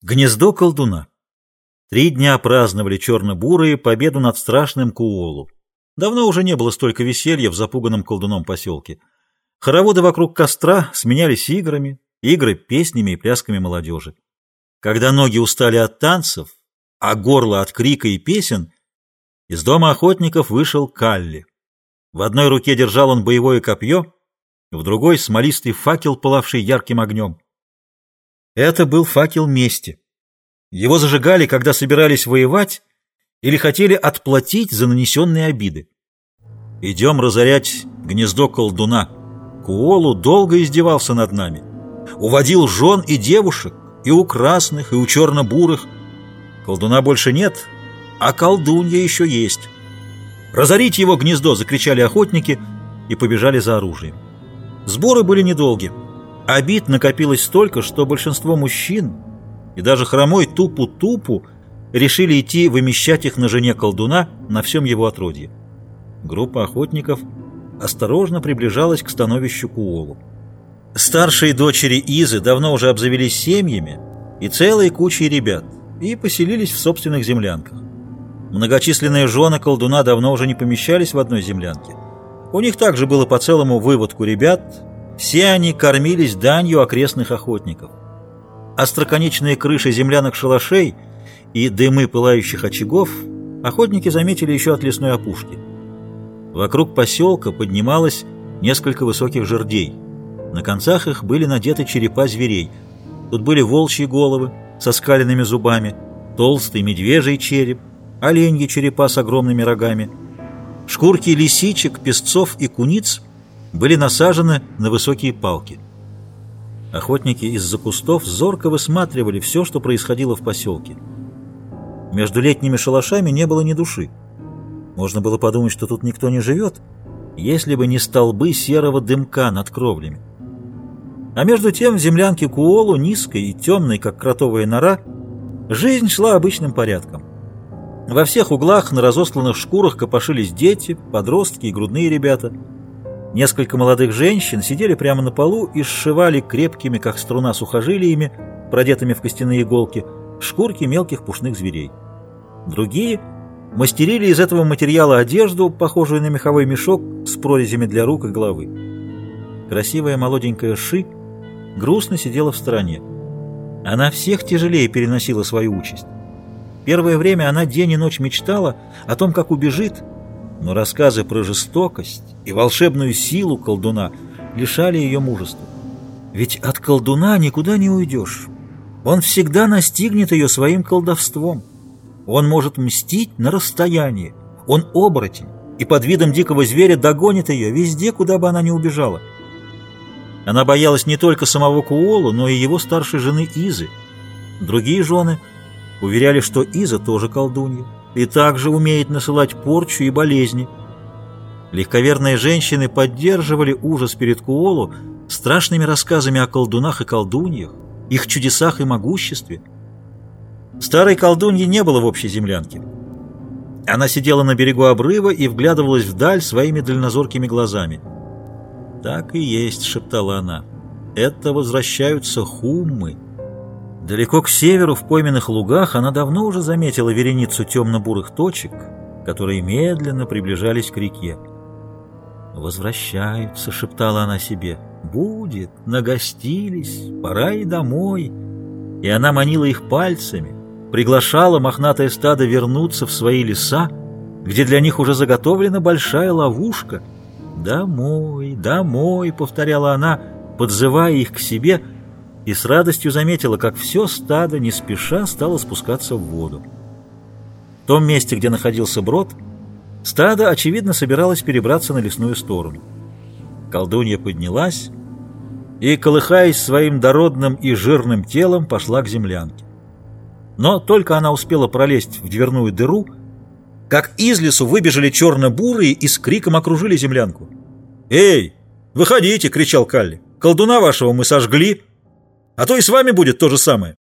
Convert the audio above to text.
Гнездо колдуна. Три дня праздновали черно-бурые победу над страшным Куолу. Давно уже не было столько веселья в запуганном колдуном поселке. Хороводы вокруг костра сменялись играми, игры песнями и плясками молодежи. Когда ноги устали от танцев, а горло от крика и песен, из дома охотников вышел Калли. В одной руке держал он боевое копье, в другой — смолистый факел, пылавший ярким огнем. Это был факел мести. Его зажигали, когда собирались воевать или хотели отплатить за нанесенные обиды. Идем разорять гнездо колдуна. Куолу долго издевался над нами. Уводил жен и девушек, и у красных, и у черно-бурых. Колдуна больше нет, а колдунья еще есть. «Разорить его гнездо!» — закричали охотники и побежали за оружием. Сборы были недолгие. Обид накопилось столько, что большинство мужчин и даже хромой Тупу-Тупу решили идти вымещать их на жене колдуна на всем его отродье. Группа охотников осторожно приближалась к становищу Куолу. Старшие дочери Изы давно уже обзавелись семьями и целой кучей ребят и поселились в собственных землянках. Многочисленные жены колдуна давно уже не помещались в одной землянке. У них также было по целому выводку ребят, все они кормились данью окрестных охотников. Остроконечные крыши землянок шалашей и дымы пылающих очагов охотники заметили еще от лесной опушки. Вокруг поселка поднималось несколько высоких жердей. На концах их были надеты черепа зверей. Тут были волчьи головы со скаленными зубами, толстый медвежий череп, оленьи черепа с огромными рогами, шкурки лисичек, песцов и куниц были насажены на высокие палки. Охотники из-за кустов зорко высматривали все, что происходило в поселке. Между летними шалашами не было ни души. Можно было подумать, что тут никто не живет, если бы не столбы серого дымка над кровлями. А между тем в землянке Куолу, низкой и темной, как кротовая нора, жизнь шла обычным порядком. Во всех углах на разосланных шкурах копошились дети, подростки и грудные ребята – Несколько молодых женщин сидели прямо на полу и сшивали крепкими, как струна, сухожилиями, продетыми в костяные иголки, шкурки мелких пушных зверей. Другие мастерили из этого материала одежду, похожую на меховой мешок с прорезями для рук и головы. Красивая молоденькая Ши грустно сидела в стороне. Она всех тяжелее переносила свою участь. Первое время она день и ночь мечтала о том, как убежит, но рассказы про жестокость и волшебную силу колдуна лишали ее мужества. Ведь от колдуна никуда не уйдешь. Он всегда настигнет ее своим колдовством. Он может мстить на расстоянии. Он оборотень и под видом дикого зверя догонит ее везде, куда бы она ни убежала. Она боялась не только самого Куолу, но и его старшей жены Изы. Другие жены уверяли, что Иза тоже колдунья и также умеет насылать порчу и болезни. Легковерные женщины поддерживали ужас перед Куолу страшными рассказами о колдунах и колдуньях, их чудесах и могуществе. Старой колдуньи не было в общей землянке. Она сидела на берегу обрыва и вглядывалась вдаль своими дальнозоркими глазами. «Так и есть», — шептала она, — «это возвращаются хуммы». Далеко к северу, в пойменных лугах, она давно уже заметила вереницу темно-бурых точек, которые медленно приближались к реке. «Возвращаются», — шептала она себе. «Будет, нагостились, пора и домой». И она манила их пальцами, приглашала мохнатое стадо вернуться в свои леса, где для них уже заготовлена большая ловушка. «Домой, домой», — повторяла она, подзывая их к себе — и с радостью заметила, как все стадо не спеша стало спускаться в воду. В том месте, где находился брод, стадо, очевидно, собиралось перебраться на лесную сторону. Колдунья поднялась и, колыхаясь своим дородным и жирным телом, пошла к землянке. Но только она успела пролезть в дверную дыру, как из лесу выбежали черно-бурые и с криком окружили землянку. «Эй, выходите!» — кричал Калли. «Колдуна вашего мы сожгли!» А то и с вами будет то же самое.